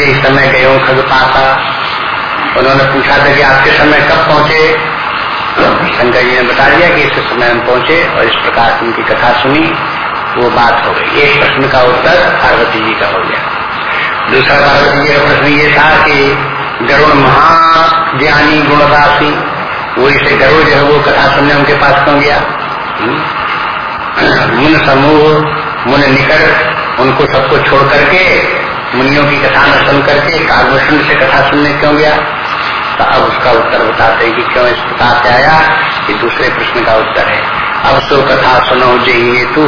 जो, इस समय गयो खग पाता। उन्होंने पूछा था कि आपके समय कब पहुँचे? शंकर जी ने बता दिया कि इस समय हम पहुँचे और इस प्रकार से उनकी कथा सुनी, वो बात हो गई। एक प्रश्न का उत्तर पार्वती जी का हो गया। दूसरा पार्वती जी का प्रश्न ये था कि गरुड़ महाज्ञानी गुण राशि वो इसे गरुड़ जो है वो कथा सुनने उनके पास क्यों गया? मुन समूह, मुन निकट, उनको सबको छोड़ करके मुनियों की कथा न सुन करके, कालभूषण से कथा सुनने क्यों गया? तो अब उसका उत्तर बताते हैं कि क्यों इस प्रकार से आया ये दूसरे प्रश्न का उत्तर है। अब सो कथा सुनो जय तू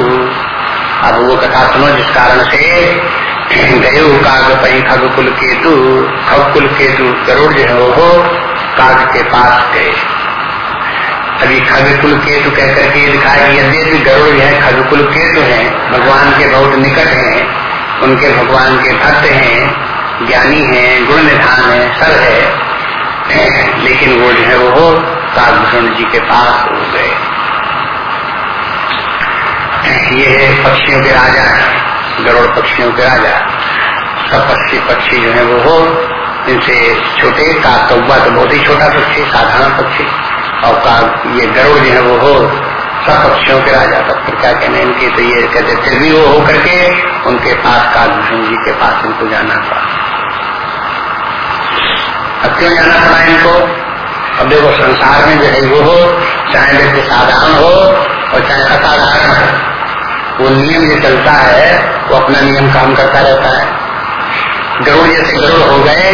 अब वो कथा सुनो जिस कारण से गए काग पही खग कुल केतु। खग कुल केतु गरुड़ जो है वो काग के पास गए। अभी खग कुल केतु कहकर के लिखा है यद्यपि गरुड़ है, खग कुल केतु है, भगवान के बहुत निकट हैं। उनके भगवान के भक्त हैं, ज्ञानी हैं गुण निधान है सर है। लेकिन वो जो है, वो कालभूषण जी के पास हो गए। ये है पक्षियों के राजा, गरुड़ पक्षियों के राजा। सब पक्षी पक्षी जो है, वो हो, इनसे छोटे का तो बहुत ही छोटा पक्षी, साधारण पक्षी। और का ये गरुड़ जो है, वो हो सब पक्षियों के राजा तब फिर क्या कहने इनके तो ये कहते, फिर भी वो होकर के उनके पास कालभूषण जी के पास इनको जाना पड़ा। अब क्यों जाना पड़ा इनको? अब देखो, संसार में जो है वो हो, चाहे व्यक्ति साधारण हो और चाहे असाधारण हो, वो नियम जो चलता है, वो अपना नियम काम करता रहता है। गरुड़ जैसे गरुड़ हो गए,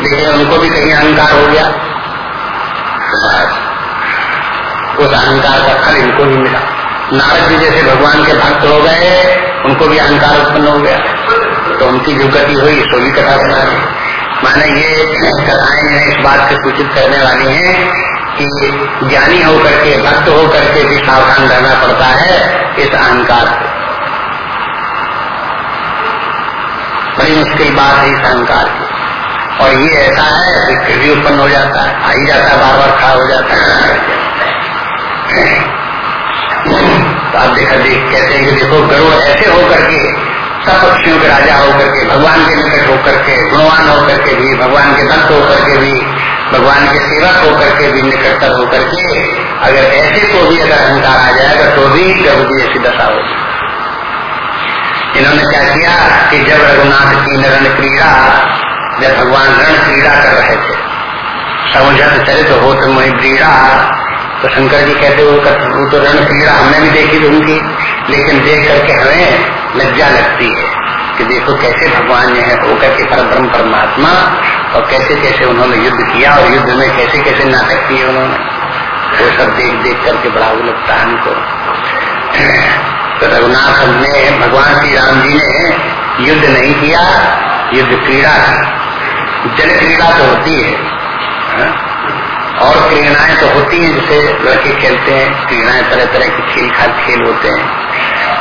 लेकिन उनको भी कहीं अहंकार हो गया। उस अहंकार का फल इनको भी मिला। नारद जी जैसे भगवान के भक्त हो गए, उनको भी अहंकार उत्पन्न हो गया। तो उनकी जो गति हुई, सो भी कथा दी। माने ये कथाएँ इस बात से सूचित करने वाली हैं कि ज्ञानी होकर के, भक्त होकर के भी सावधान रहना पड़ता है इस अहंकार से। बड़ी मुश्किल बात है इस अहंकार की। और ये ऐसा है कि उत्पन्न हो जाता है। आ ही जाता है, बार बार खड़ा हो जाता है। तो आप देखा, देख, कहते हैं कि देखो गरुड़ ऐसे होकर के, सब पक्षियों के राजा होकर के, भगवान के निकट होकर के, गुणवान होकर के भी, भगवान के भक्त होकर के भी, भगवान के सेवक होकर के भी निकटतर होकर के, अगर ऐसे को भी अगर अहंकार आ जाएगा तो भी प्रभु की ऐसी दशा होगी। इन्होंने क्या किया कि जब रघुनाथ की रण क्रीड़ा, जब भगवान रण क्रीड़ा कर रहे थे समझत चरित हो तो मैं क्रीड़ा तो शंकर जी कहते वो वो तो रण क्रीड़ा हमने भी देखी थी उनकी, लेकिन देख करके हमें लज्जा लगती है कि देखो कैसे भगवान जो है होकर के पर ब्रह्म परमात्मा, और कैसे कैसे उन्होंने युद्ध किया, और युद्ध में कैसे कैसे नाटक किए उन्होंने। वो सब देख देख करके बड़ा वो लगता है हमको। तो रघुनाथ ने, भगवान श्री राम जी ने युद्ध नहीं किया, युद्ध क्रीड़ा जल क्रीड़ा तो होती हा? और क्रीड़ाएँ तो होती हैं, जिसे लड़के खेलते हैं, क्रीड़ाएँ तरह तरह के खेल खाल खेल होते हैं।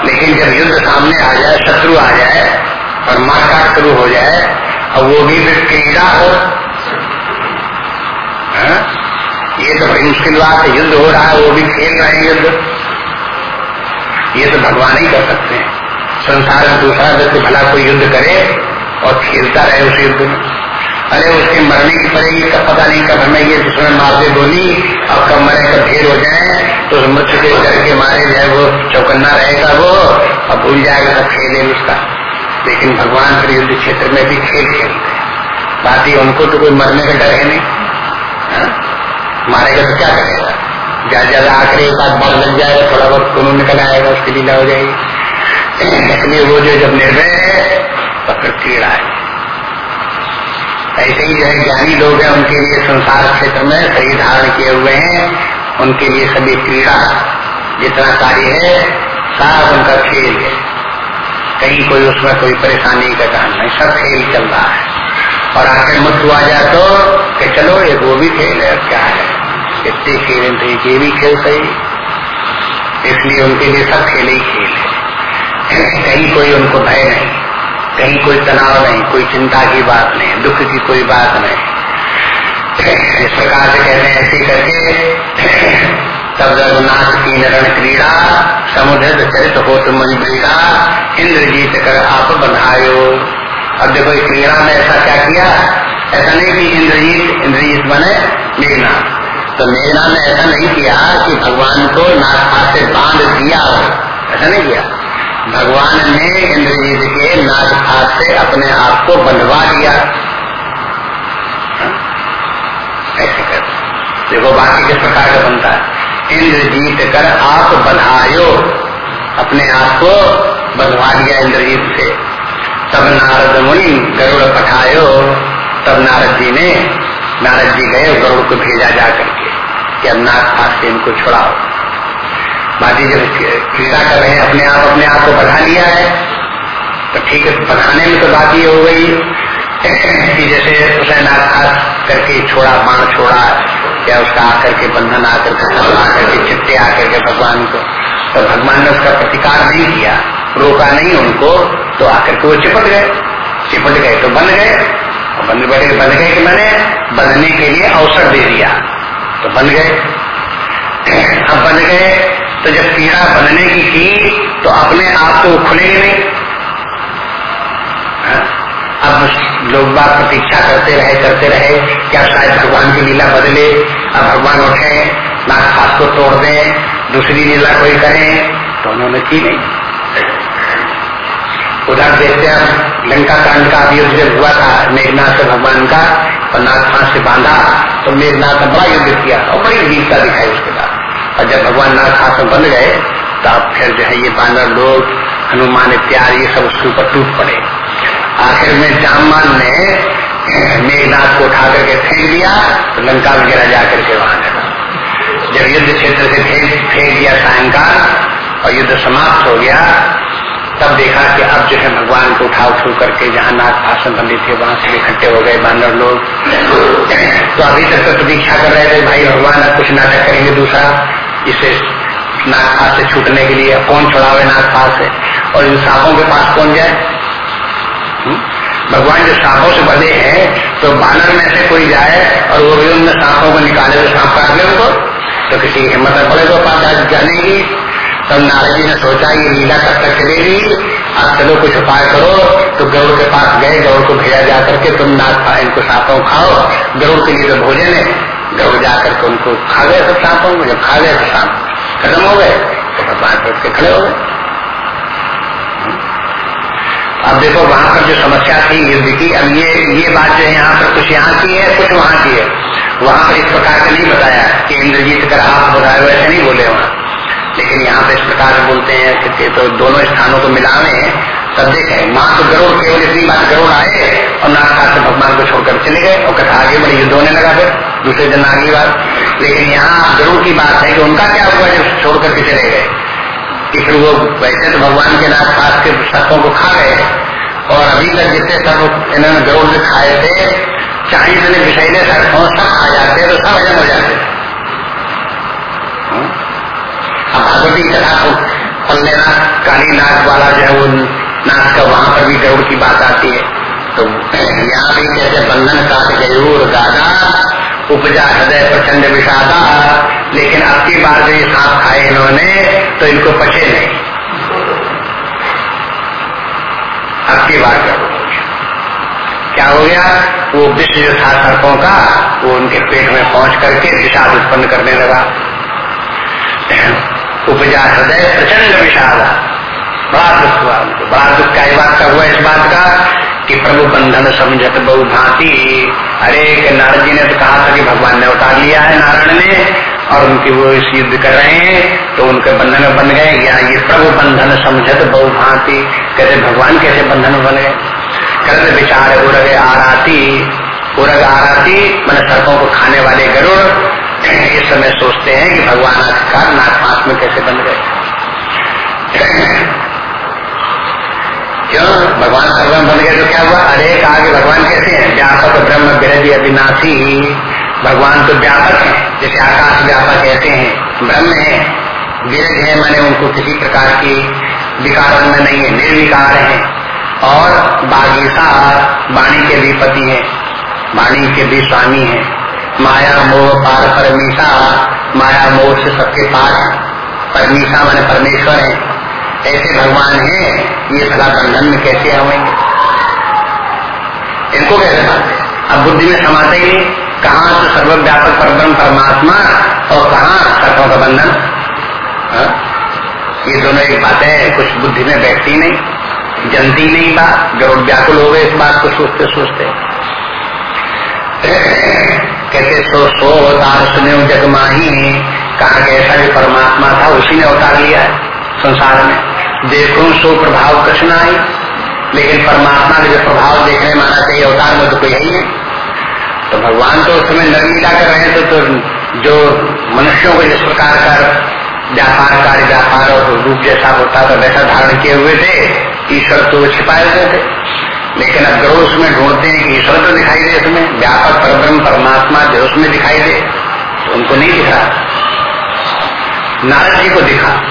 लेकिन जब युद्ध सामने आ जाए, शत्रु आ जाए, और मारकाट शुरू हो जाए और वो भी फिर क्रीड़ा हो। हा? ये तो बड़ी मुश्किल बात है, युद्ध हो रहा है, वो भी खेल रहे हैं युद्ध। ये तो भगवान ही कर सकते हैं। संसार में दूसरा व्यक्ति भला कोई युद्ध करे और खेलता रहे उस युद्ध में। अरे उसके मरने की पड़ेगी कब पता नहीं कब हमें ये दुश्मन मार दे बोली, अब कब मरे, कब ढेर हो जाए तो मृत्यु के डर के मारे जाए वो चौकन्ना रहेगा वो और भूल जाएगा सब खेले उसका। लेकिन भगवान फिर युद्ध क्षेत्र में भी खेल खेलते हैं। बात ही उनको तो कोई मरने का डर है नहीं। हा? मारेगा तो क्या करेगा? ज़्यादा ज़्यादा आखिरी एक बात बाढ़ लग जाएगा, थोड़ा बहुत खून निकल आएगा, उसकी लीला हो जाएगी। इसलिए वो जो जब निर्णय है तो फिर कीड़ा है ऐसे ही जो है ज्ञानी लोग हैं, उनके लिए संसार क्षेत्र में सही धारण किए हुए हैं, उनके लिए सभी क्रीड़ा जितना कार्य है सारा उनका खेल है। कहीं कोई उसमें कोई परेशानी का काम नहीं, सब खेल चल रहा है। और आखिर मृत्यु आ जाए तो कि चलो, ये वो भी खेल है क्या है? इतने खेल थे ये भी खेल सही। इसलिए उनके लिए सब खेल ही खेल है। कहीं कोई उनको भय नहीं। कहीं कोई तनाव नहीं, कोई चिंता की बात नहीं, दुख की कोई बात नहीं। इस प्रकार से कहते हैं, ऐसे करके तब रघुनाथ की नरण क्रीड़ा, समुद्र चरित हो तुम क्रीड़ा इंद्रजीत कर आप बधायो। अब देखो, इस क्रीड़ा में ऐसा क्या किया? ऐसा नहीं कि इंद्रजीत इंद्रजीत बने मेघनाथ तो मेघनाथ ने ऐसा नहीं किया कि भगवान को नागपात से बाँध दिया हो। ऐसा नहीं किया। भगवान ने इंद्रजीत के नागपात से अपने आप को बंधवा दिया। ऐसे कर। देखो बाकी किस प्रकार का बनता है। इंद्रजीत कर आप बधायो। अपने आप को बंधवा दिया इंद्रजीत से। तब नारद मुनि गरुड़ पठायो। तब नारद जी ने, नारद जी गए, गरुड़ को भेजा जा करके कि अब फास से इनको छुड़ाओ। बाकी जब क्रीड़ा कर रहे हैं, अपने आप अपने आप को बढ़ा लिया है तो ठीक है बढ़ाने में तो बात ये हो गई कि जैसे उसे फास करके छोड़ा, बाण छोड़ा, या उसका आकर के बंधन, आकर के सब आकर के चिट्टे आकर के भगवान को तो भगवान ने उसका प्रतिकार नहीं किया, रोका नहीं उनको तो आकर के वो चिपट गए चिपट गए तो बन गए बंद बैठे बन गए कि मैंने बनने के लिए अवसर दे दिया तो बन गए। अब बन गए तो जब कीड़ा बनने की की तो अपने आप तो खुलेंगे नहीं। हाँ? अब लोग बात प्रतीक्षा करते रहे करते रहे, क्या शायद भगवान की लीला बदले? अब भगवान उठे नागपात को तोड़ दें, दूसरी लीला कोई करें तो उन्होंने की नहीं। उधर देखते हैं, लंका कांड का युद्ध जब हुआ था, मेघनाथ से भगवान का, और नाग से बांधा तो मेघनाथ ने बड़ा युद्ध किया, और बड़ी वीरता दिखाई उसके। और जब भगवान नाथ में बन गए तो तब फिर जो है ये बानर लोग, हनुमान इत्यादि ये सब उसके ऊपर टूट पड़े। आखिर में जामान ने मेघनाथ को उठा करके फेंक दिया तो लंका में गिरा जाकर के वहाँ जब युद्ध क्षेत्र से फेंक फेंक दिया सायंकाल, और युद्ध समाप्त हो गया, तब देखा कि अब जो है भगवान को उठा उठू करके जहाँ नाथ भाषण बंदी थे, वहाँ से इकट्ठे हो गए बानर लोग। तो अभी तक तो प्रतीक्षा कर रहे थे, भाई भगवान, अब कुछ नाटक करेंगे दूसरा। इसे नागपास से छूटने के लिए, कौन छुड़ावे नागपास से? और इन सांपों के पास कौन जाए? हम्म? भगवान जो सांपों से बने हैं तो बानर में से कोई जाए और वो भी उन सांपों को निकाले तो सांप काट ले उनको। तो किसी की हिम्मत पड़े तो पास जाने की तब नारद जी ने सोचा, ये लीला कब तक चलेगी। अब चलो, कुछ उपाय करो। तो गरुड़ के पास गए, गरुड़ को भेजा जा करके तुम नाथ इनको सांपों खाओ। गरुड़ के लिए तो भोजन है। गरुड़ जाकर के उनको खा गए सब सांपों को जब खा गए तो सांप खत्म हो गए तो भगवान पर के खड़े हो गए। अब देखो, वहाँ पर जो समस्या थी युद्ध की, अब ये ये बात जो है यहाँ पर कुछ यहाँ की है, कुछ वहाँ की है। वहाँ पर इस प्रकार का नहीं बताया कि इंद्रजीत कर आप बताए वैसे नहीं बोले वहाँ। लेकिन यहाँ पे इस प्रकार से बोलते हैं कि तो दोनों स्थानों को मिलावे तब देखे, माँ तो गरुड़ केवल इतनी बात गरुड़ आए और से भगवान को छोड़कर चले गए और कथा आगे बड़ी युद्ध होने लगा फिर दूसरे दिन आगे बात। लेकिन यहाँ गरुड़ की बात है कि उनका क्या हुआ जब छोड़ करके चले गए? कि फिर वो वैसे तो भगवान के नाथ पास के सर्पों को खा गए और अभी तक जितने सब इन्होंने गरुड़ से खाए थे, चाहे इतने विषैले सर्पों सब खा जाते तो सब हजम हो जाते भगवती कथा को पढ़ लेना काली नाच वाला जो है वो नाच का वहाँ पर भी गरुड़ की बात आती है। तो यहाँ भी जैसे बंधन काट गयूर दादा उपजा हृदय प्रचंड विषादा, लेकिन अब की बार जो ये सांप खाए इन्होंने तो इनको पचे नहीं। अब की बार क्या क्या हो गया? वो विष जो था सर्पों का, वो उनके पेट में पहुँच करके विषाद उत्पन्न करने लगा। उपजा हृदय प्रचंड विषाद। बड़ा दुख हुआ उनको बड़ा दुख का बात का हुआ इस बात का कि प्रभु बंधन समझत बहु भांति अरे नारद जी ने तो कहा था कि भगवान ने उतार लिया है नारायण ने और उनकी वो इस युद्ध कर रहे हैं तो उनके बंधन में बन गए। या ये प्रभु बंधन समझत बहु भांति कहते, भगवान कैसे बंधन में बन? कर विचार उरग आराती। उरग आराती मैंने सड़कों को खाने वाले गरुड़। इस समय सोचते हैं कि भगवान आज आखिरकार नागपात में कैसे बन गए। क्यों? भगवान सर्वम बन गए तो क्या हुआ? अरे, कहा कि भगवान कैसे हैं? व्यापक ब्रह्म विरधि अविनाशी। भगवान तो व्यापक है, जैसे आकाश व्यापक कहते हैं, ब्रह्म है, विरज है, मैंने उनको किसी प्रकार की विकार में नहीं है, निर्विकार है। और बागीसा वाणी के भी पति है, वाणी के भी स्वामी है। माया, मोह, पार परमीसा माया मोह से सबके पार परमीसा मैंने परमेश्वर है। ऐसे भगवान है, ये सदा बंधन में कैसे आवेंगे? इनको कैसे मानते अब बुद्धि में समाते ही कहा तो सर्वव्यापक परब्रह्म परमात्मा और कहा सर्पों का बंधन? हाँ? ये दोनों एक बात है, कुछ बुद्धि में बैठती नहीं, जनती नहीं बात गरुड़ व्याकुल हो गए इस बात को सोचते सोचते। कहते, सो सो अवतार सुने जगमाही कहा कैसा जो परमात्मा था, उसी ने अवतार लिया है, संसार में। देखो सो प्रभाव कृष्ण आई लेकिन परमात्मा का जो प्रभाव देखने में आना चाहिए, अवतार में तो कोई है ही तो भगवान तो उस समय नरलीला कर रहे थे तो जो मनुष्यों को जिस प्रकार का व्यापार, कार्य व्यापार और रूप जैसा होता था, वैसा धारण किए हुए थे, ईश्वर तो छिपाए हुए थे। लेकिन अब ग्रह उसमें ढूंढते हैं कि ईश्वर तो दिखाई दे उसमें, व्यापक परब्रह्म परमात्मा जो उसमें दिखाई दे तो उनको नहीं दिखा। नारद जी को दिखा।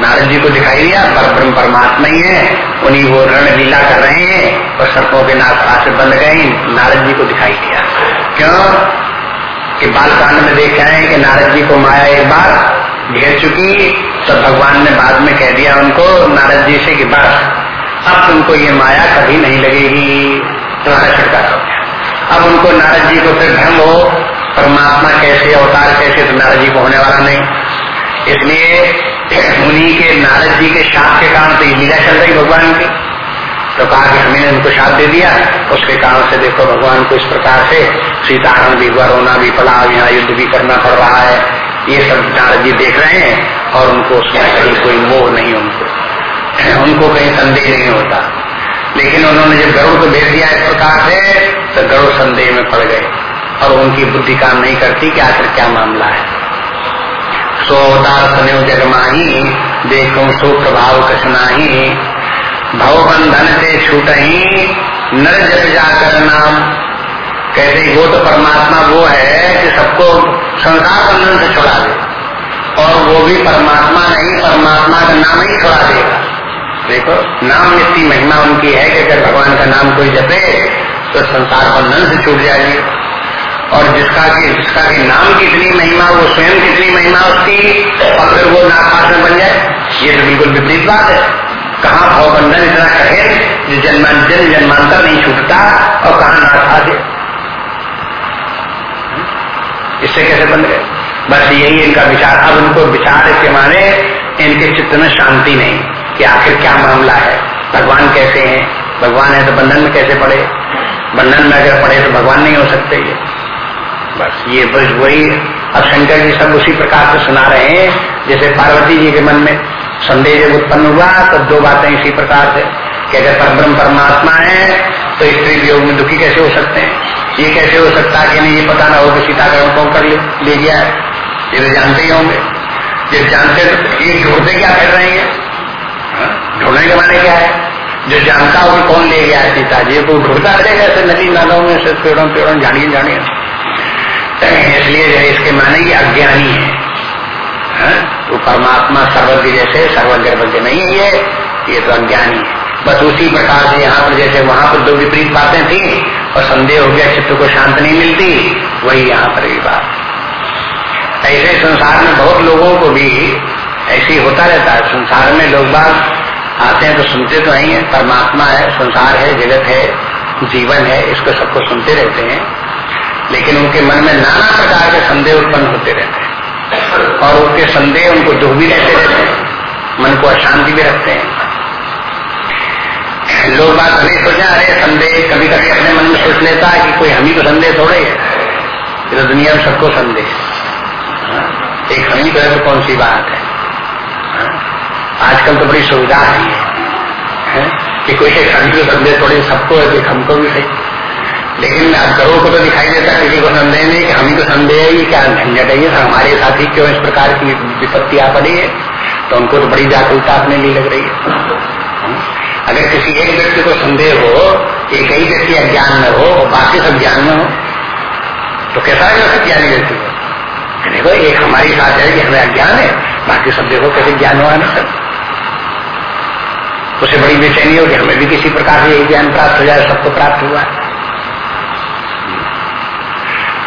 नारद जी को दिखाई दिया, पर ब्रह्म परमात्मा ही है। उन्हीं वो रण लीला कर रहे हैं और सर्पों के नाथ पास बंद गए, नारद जी को दिखाई दिया। क्यों? कि बालकांड में देख आए कि नारद जी को माया एक बार घेर चुकी तो भगवान ने बाद में कह दिया उनको, नारद जी से कि बस, अब तुमको ये माया कभी नहीं लगेगी। तुम्हारा छुटकारा हो गया। अब उनको नारद जी को फिर भ्रम हो, परमात्मा कैसे, अवतार कैसे तो नारद जी को होने वाला नहीं। इसलिए उन्हीं के, नारद जी के शाप के कारण तो ये लीला चल रही भगवान की। तो कहा कि हमने उनको शाप दे दिया, उसके कारण से देखो भगवान को इस प्रकार से सीताहरण भी हुआ, रोना भी पड़ा, यहाँ युद्ध भी करना पड़ रहा है। ये सब नारद जी देख रहे हैं और उनको उसमें कहीं कोई मोह नहीं, उनको उनको कहीं संदेह नहीं होता। लेकिन उन्होंने जब गरुड़ को भेज दिया इस प्रकार से तो गरुड़ संदेह में पड़ गए और उनकी बुद्धि काम नहीं करती कि आखिर क्या मामला है। सो अवतार सने जगमाही देखो सो प्रभाव कसनाही भव बंधन से छूट ही नर जग जाकर नाम। कहते वो तो परमात्मा वो है कि सबको संसार बंधन से छुड़ा दे। और वो भी परमात्मा नहीं, परमात्मा का नाम ही छुड़ा देगा। देखो, नाम इतनी महिमा उनकी है कि अगर भगवान का नाम कोई जपे तो संसार बंधन से छूट जाएगी। और जिसका की जिसका की नाम कितनी महिमा, वो स्वयं कितनी महिमा उसकी, और फिर वो नापास में बन जाए, ये तो बिल्कुल विपरीत बात है। कहाँ भावबंधन इतना कहे जो जन्मान जन जन्मांतर नहीं छूटता और कहा नाथा दे इससे कैसे बन गए? बस यही इनका विचार। अब उनको विचार के माने इनके चित्त में शांति नहीं कि आखिर क्या मामला है? भगवान कैसे हैं? भगवान है तो बंधन में कैसे पड़े? बंधन में अगर पड़े तो भगवान नहीं हो सकते ये। बस, ये बस वही अब शंकर जी सब उसी प्रकार से सुना रहे हैं, जैसे पार्वती जी के मन में संदेह जब उत्पन्न हुआ तो दो बातें इसी प्रकार से। कि अगर परब्रह्म परमात्मा है तो स्त्री वियोग में दुखी कैसे हो सकते हैं? ये कैसे हो सकता है कि नहीं, ये पता ना हो कि सीता का कौन कर ले गया है? ये तो जानते ही होंगे। जब जानते तो ये ढूंढते क्या कर रहे हैं? हाँ? ढूँढने के माने क्या है? जो जानता हो कौन ले गया है सीता जी को ढूंढता रहेगा ऐसे नदी नालों में से पेड़ों पेड़ों झाड़िए झाड़िए इसलिए जो इसके माने ये अज्ञानी है हाँ? तो परमात्मा सर्वज्ञ जैसे, सर्वज्ञ नहीं है ये तो अज्ञानी है। बस उसी प्रकार से यहाँ पर जैसे वहाँ पर दो विपरीत बातें थी, और संदेह हो गया, चित्त को शांत नहीं मिलती, वही यहाँ पर भी बात। ऐसे संसार में बहुत लोगों को भी ऐसे होता रहता है। संसार में लोग बात आते हैं तो सुनते तो नहीं है, परमात्मा है, संसार है, जगत है, जीवन है, इसको सबको सुनते रहते हैं। लेकिन उनके मन में नाना प्रकार के संदेह उत्पन्न होते रहते हैं। और उनके संदेह उनको दुख भी रहते रहते हैं। मन को अशांति भी रखते हैं। लोग बात भले सोचा अरे संदेह कभी कभी अपने मन में सोच लेता है कि कोई हम ही को संदेह थोड़े है। तो दुनिया में सबको संदेह हाँ? एक हम ही को तो कौन सी बात है? हाँ? आजकल तो बड़ी सुविधा है ये। हाँ? कि कोई एक हम को संदेह थोड़े सबको है हमको भी सही लेकिन अब करोड़ को तो दिखाई देता किसी को संदेह नहीं, कि हम ही को संदेह है ये क्या झंझट है ये, हमारे साथ ही क्यों इस प्रकार की विपत्ति आ पड़ी है? तो उनको तो बड़ी जागरूकता अपने लिए लग रही है। अगर किसी एक व्यक्ति को संदेह हो एक ही व्यक्ति अज्ञान में हो और बाकी सब ज्ञान में हो तो कैसा है उसके ज्ञानी व्यक्ति? को देखो, एक हमारी साथ है कि हमें अज्ञान है, बाकी सब देखो कैसे ज्ञानवान है सब। उसे बड़ी बेचैनी हो कि हमें भी किसी प्रकार से यही ज्ञान प्राप्त हो जाए, सबको प्राप्त हुआ। है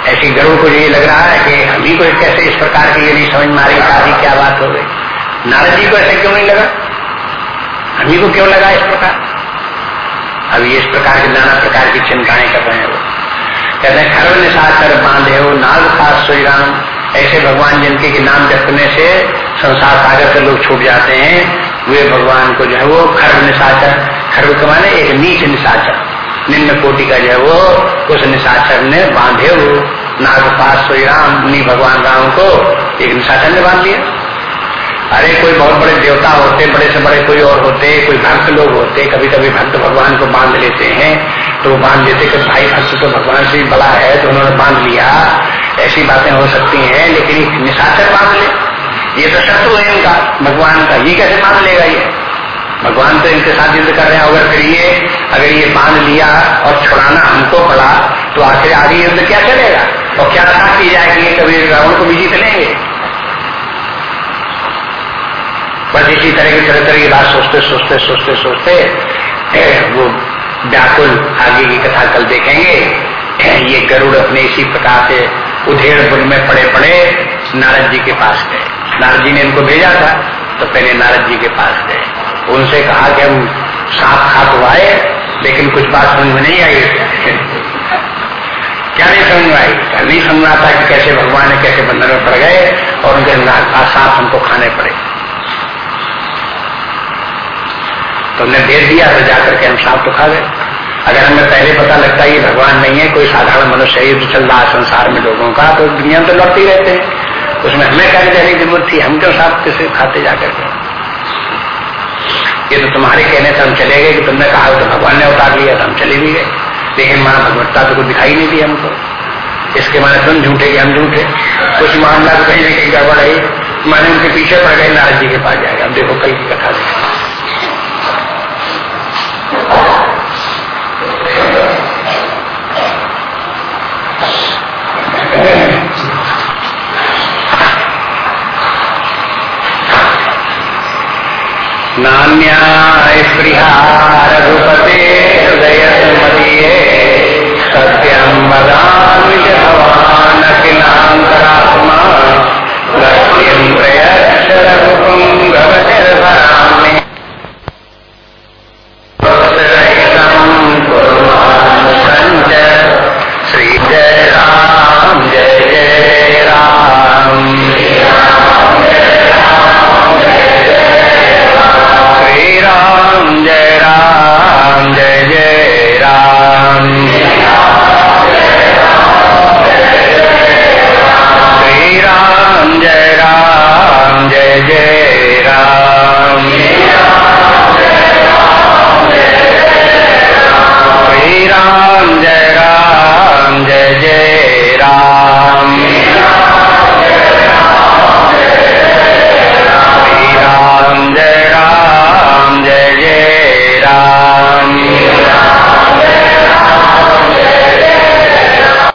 ऐसी गरुड़ को ये लग रहा है कि ही को कैसे इस प्रकार की ये नहीं समझ में आ रही शादी क्या बात हो गई। नारद जी को ऐसे क्यों नहीं लगा? ही को क्यों लगा इस प्रकार? अभी इस प्रकार की नाना प्रकार की चिंताएँ कर रहे हैं वो। कहते हैं, खरब निशाच कर बांधे हो, नाग खास श्री राम। ऐसे भगवान जिनके के नाम जपने से संसार सागर से लोग छूट जाते हैं, वे भगवान को जो है वो खर्व निशाचर खर्व के माने एक नीच निशाचर निम्न कोटि का जो है वो उस निशाचर ने बांधे नागपास श्री राम उन्हीं भगवान राम को एक निशाचर ने बाँध लिया। अरे, कोई बहुत बड़े देवता होते, बड़े से बड़े कोई और होते, कोई भक्त लोग होते कभी कभी भक्त भगवान को बाँध लेते हैं तो वो बाँध लेते कि भाई, भक्त तो भगवान से बड़ा है तो उन्होंने बाँध लिया। ऐसी बातें हो सकती हैं, लेकिन निशाचर बाँध ले। ये तो शत्रु है इनका, भगवान का। ये कैसे बाँध लेगा ये? भगवान तो इनके साथ युद्ध कर रहे हैं, अगर फिर ये, अगर ये बाँध लिया और छुड़ाना हमको पड़ा तो आखिर आगे युद्ध क्या चलेगा? और क्या आशा की जाएगी? कभी रावण को भी जीत लेंगे। बस इसी तरह के चरित्र की बात सोचते सोचते सोचते सोचते वो व्याकुल आगे की कथा कल देखेंगे। ये गरुड़ अपने इसी प्रकार से उधेड़ बुल में पड़े पड़े नारद जी के पास गए। नारद जी ने इनको भेजा था तो पहले नारद जी के पास गए। उनसे कहा कि हम खा तो आए, लेकिन कुछ बात समझ में नहीं आई। क्या नहीं समझ में आई नहीं समझ आता कि कैसे भगवान ने कैसे बंधन में पड़ गए और उनके सांप हमको खाने पड़े? तो हमने भेज दिया तो जाकर के हम सांप तो खा गए। अगर हमें पहले पता लगता है भगवान नहीं है, कोई साधारण मनुष्य युद्ध चल रहा है संसार में लोगों का तो दुनिया तो लौटते ही रहते हैं। उसमें हमें क्या जाने की ज़रूरत थी? हम क्यों सांप किसे खाते जाकर के? ये तो तुम्हारे कहने से हम चले गए कि तुमने कहा तो भगवान ने उतार लिया तो हम चले भी गए। लेकिन माँ भगवत्ता तो कुछ दिखाई नहीं दी हमको। इसके माने तुम झूठे कि हम झूठे। कुछ मामला तो कहीं ना कहीं गड़बड़ है। माने उनके पीछे पड़ गए नारद जी के पास जाएगा। अब देखो, कल की कथा नान्याय स्पृहा रघुपते हृदय भवानखिलान्तरात्मा सत्यं प्रयच्छ रघुपुं